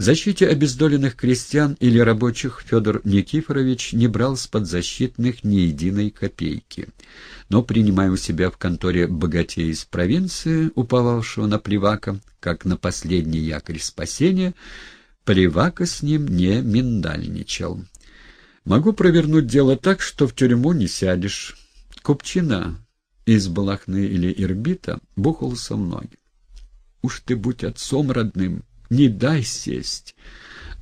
Защите обездоленных крестьян или рабочих Федор Никифорович не брал с подзащитных ни единой копейки. Но, принимая у себя в конторе богатея из провинции, уповавшего на Плевака, как на последний якорь спасения, Плевака с ним не миндальничал. «Могу провернуть дело так, что в тюрьму не сядешь. Купчина из Балахны или Ирбита бухал со мной. Уж ты будь отцом родным!» Не дай сесть.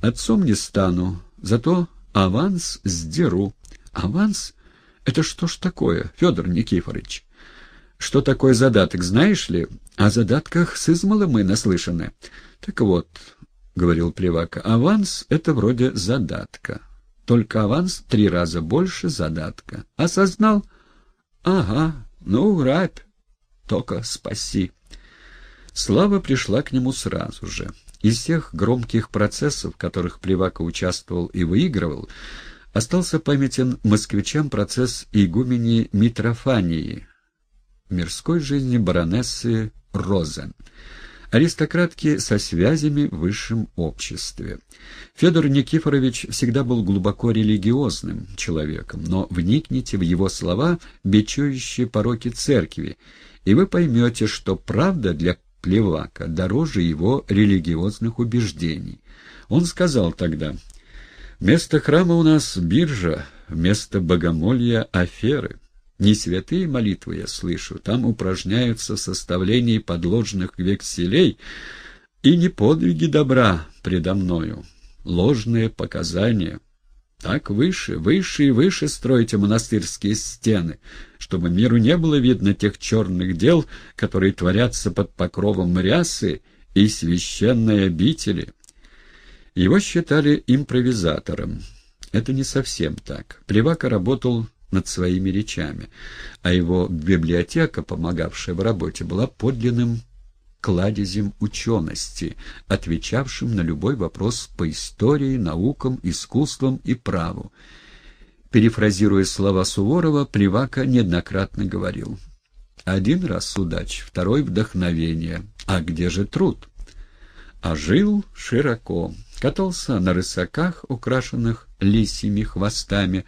Отцом не стану, зато аванс сдеру. Аванс? Это что ж такое, Федор Никифорович? Что такое задаток, знаешь ли? О задатках с измала мы наслышаны. Так вот, — говорил Плевака, — аванс — это вроде задатка. Только аванс три раза больше задатка. Осознал? Ага, ну, грабь, только спаси. Слава пришла к нему сразу же. Из всех громких процессов, в которых Плевака участвовал и выигрывал, остался памятен москвичам процесс игумени Митрофании, мирской жизни баронессы Розен, аристократки со связями в высшем обществе. Федор Никифорович всегда был глубоко религиозным человеком, но вникните в его слова, бичующие пороки церкви, и вы поймете, что правда для Плевака дороже его религиозных убеждений. Он сказал тогда, «Вместо храма у нас биржа, вместо богомолья — аферы. Не святые молитвы я слышу, там упражняются в составлении подложных векселей, и не подвиги добра предо мною, ложные показания». Так выше, выше и выше стройте монастырские стены, чтобы миру не было видно тех черных дел, которые творятся под покровом рясы и священной обители. Его считали импровизатором. Это не совсем так. Плевака работал над своими речами, а его библиотека, помогавшая в работе, была подлинным кладезем учености, отвечавшим на любой вопрос по истории, наукам, искусствам и праву. Перефразируя слова Суворова, Плевака неоднократно говорил «Один раз удач, второй — вдохновение. А где же труд?» А жил широко, катался на рысаках, украшенных лисьими хвостами,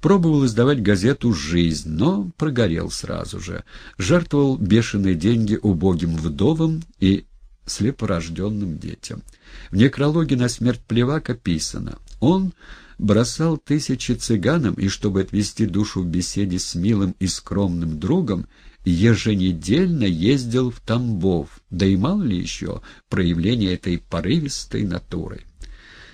пробовал издавать газету «Жизнь», но прогорел сразу же, жертвовал бешеные деньги убогим вдовам и слепорожденным детям. В некрологе на смерть Плевака писано «Он бросал тысячи цыганам, и чтобы отвести душу в беседе с милым и скромным другом, еженедельно ездил в Тамбов, да и мало ли еще проявление этой порывистой натуры.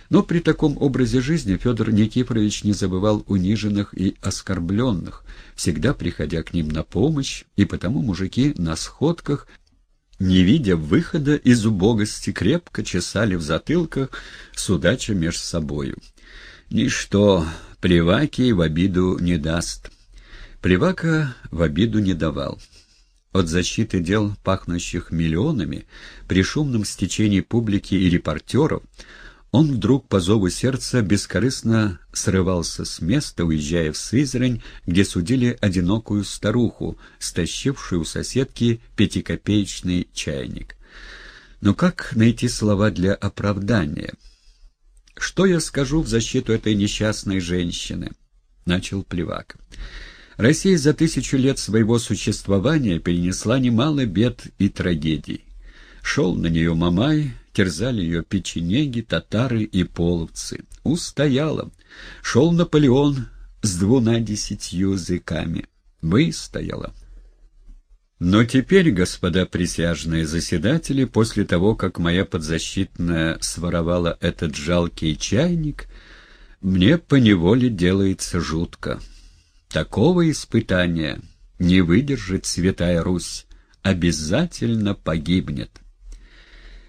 Но при таком образе жизни Федор Никифорович не забывал униженных и оскорбленных, всегда приходя к ним на помощь, и потому мужики на сходках, не видя выхода из убогости, крепко чесали в затылках, судача меж собою. Ничто Плеваки в обиду не даст. Плевака в обиду не давал. От защиты дел, пахнущих миллионами, при шумном стечении публики и репортеров, он вдруг по зову сердца бескорыстно срывался с места, уезжая в Сызрань, где судили одинокую старуху, стащившую у соседки пятикопеечный чайник. Но как найти слова для оправдания? «Что я скажу в защиту этой несчастной женщины?» — начал Плевак. Россия за тысячу лет своего существования перенесла немало бед и трагедий. Шел на нее Мамай, терзали ее печенеги, татары и половцы. Устояла. Шел Наполеон с двуна десятью языками. Выстояла. Но теперь, господа присяжные заседатели, после того, как моя подзащитная своровала этот жалкий чайник, мне поневоле делается жутко. Такого испытания не выдержит Святая Русь, обязательно погибнет.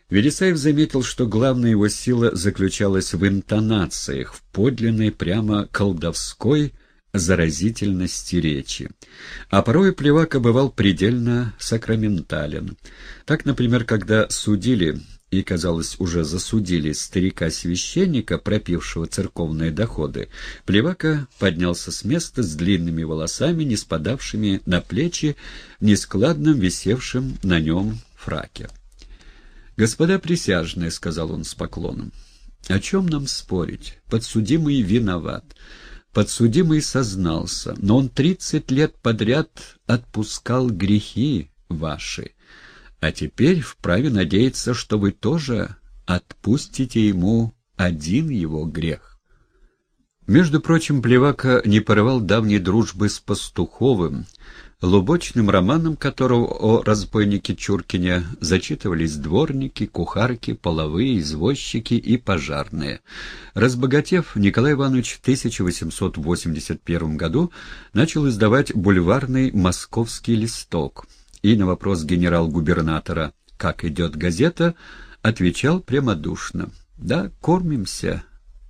Вересаев заметил, что главная его сила заключалась в интонациях, в подлинной прямо колдовской заразительности речи. А порой Плевака бывал предельно сакраментален. Так, например, когда судили и, казалось, уже засудили старика-священника, пропившего церковные доходы, Плевака поднялся с места с длинными волосами, не спадавшими на плечи, нескладным висевшим на нем фраке. «Господа присяжные», — сказал он с поклоном, — «о чем нам спорить? Подсудимый виноват». Подсудимый сознался, но он тридцать лет подряд отпускал грехи ваши, а теперь вправе надеяться, что вы тоже отпустите ему один его грех. Между прочим, Плевака не порывал давней дружбы с Пастуховым, лубочным романом которого о разбойнике Чуркине зачитывались дворники, кухарки, половые, извозчики и пожарные. Разбогатев, Николай Иванович в 1881 году начал издавать бульварный «Московский листок», и на вопрос генерал-губернатора «Как идет газета?» отвечал прямодушно «Да, кормимся,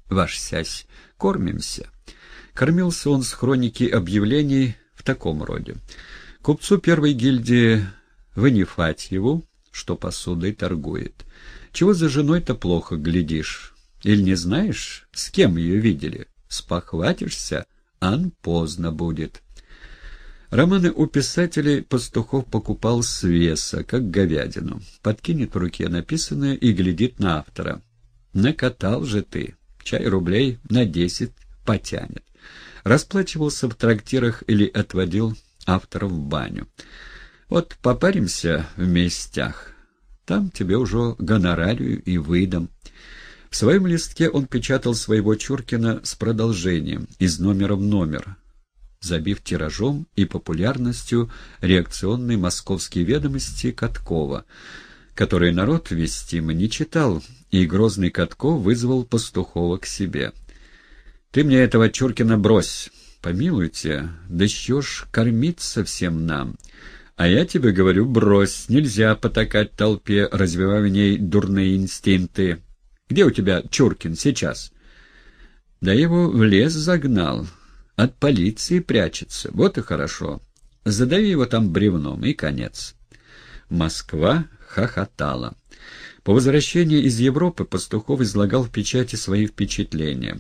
ваш сясь, кормимся». Кормился он с хроники объявлений в таком роде. Купцу первой гильдии Ванифатьеву, что посудой торгует. Чего за женой-то плохо глядишь? Или не знаешь, с кем ее видели? Спохватишься, ан поздно будет. Романы у писателей пастухов покупал с веса, как говядину. Подкинет в руке написанное и глядит на автора. Накатал же ты. Чай рублей на десять потянет. Расплачивался в трактирах или отводил авторов в баню. Вот попаримся в местях. Там тебе уже гонорарию и выдам. В своем листке он печатал своего Чуркина с продолжением, из номера в номер, забив тиражом и популярностью реакционной московские ведомости Каткова, которые народ вестимо не читал, и грозный Катков вызвал Пастухова к себе. «Ты мне этого Чуркина брось!» «Помилуйте, да еще ж кормиться всем нам!» А я тебе говорю, брось, нельзя потакать толпе, развивая в ней дурные инстинкты. Где у тебя Чуркин сейчас? Да его в лес загнал, от полиции прячется. Вот и хорошо. Задави его там бревном, и конец. Москва хохотала. По возвращении из Европы Пастухов излагал в печати свои впечатления.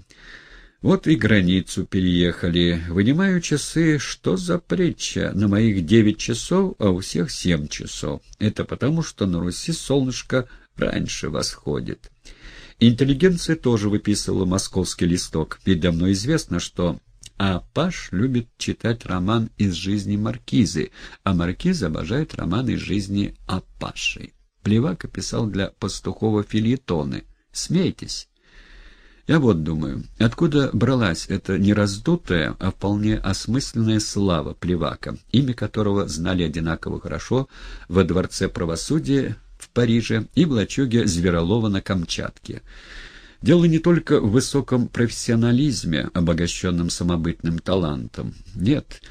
Вот и границу переехали. Вынимаю часы, что за притча? На моих девять часов, а у всех семь часов. Это потому, что на Руси солнышко раньше восходит. Интеллигенция тоже выписывала московский листок, ведь давно известно, что а Паш любит читать роман из жизни Маркизы, а Маркиза обожает роман из жизни Апаши. Плевака писал для пастухова фильетоны. Смейтесь. Я вот думаю, откуда бралась эта не раздутая, а вполне осмысленная слава Плевака, имя которого знали одинаково хорошо во Дворце правосудия в Париже и в лачуге Зверолова на Камчатке. Дело не только в высоком профессионализме, обогащенном самобытным талантом. Нет,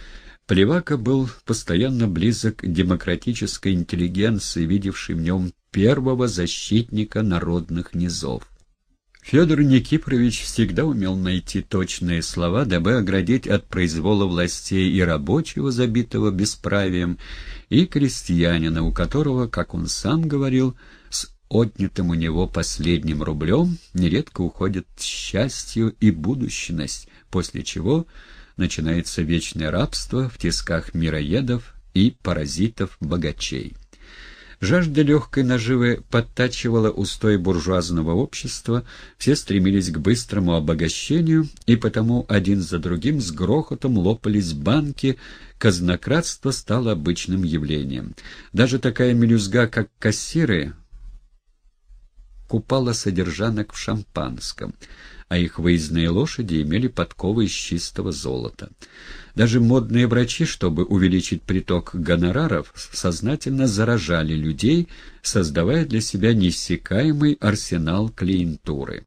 Плевака был постоянно близок к демократической интеллигенции, видевшей в нем первого защитника народных низов. Федор Никифорович всегда умел найти точные слова, дабы оградить от произвола властей и рабочего, забитого бесправием, и крестьянина, у которого, как он сам говорил, с отнятым у него последним рублем нередко уходит счастье и будущность, после чего начинается вечное рабство в тисках мироедов и паразитов-богачей. Жажда легкой наживы подтачивала устой буржуазного общества, все стремились к быстрому обогащению, и потому один за другим с грохотом лопались банки, казнократство стало обычным явлением. Даже такая мелюзга, как кассиры, купала содержанок в шампанском, а их выездные лошади имели подковы из чистого золота. Даже модные врачи, чтобы увеличить приток гонораров, сознательно заражали людей, создавая для себя неиссякаемый арсенал клиентуры.